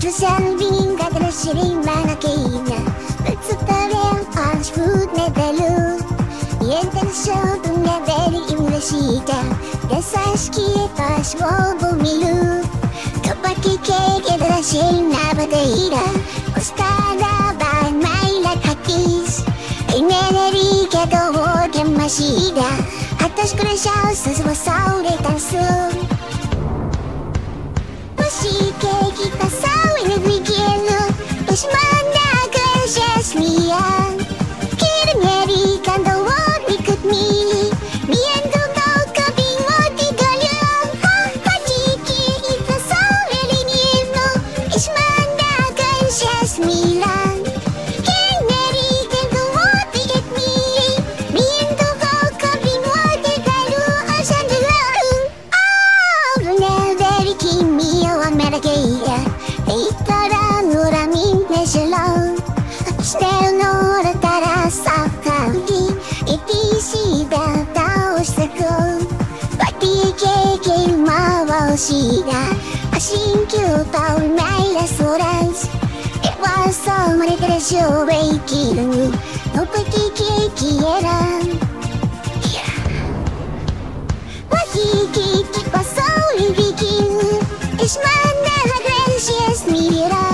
Salving kadar sering mga kina Pagsutarang ang food medalo Internasyon tunga very imresita Desaski pas mo bumilu Kapag kikikidra siyang nabataira Ustada ba may laghakis Ay meneri ka gawod yung masida Atas ko na siya sa sumasaw tansong Musike い君をアメリカへ行ったら恨み目白して乗れたらさかり ETC で倒してくバティケーキ回しだ新旧とメイレスオレンジ It was so many delicious waking のべきケーキ選 Christmas, have a gracious meal.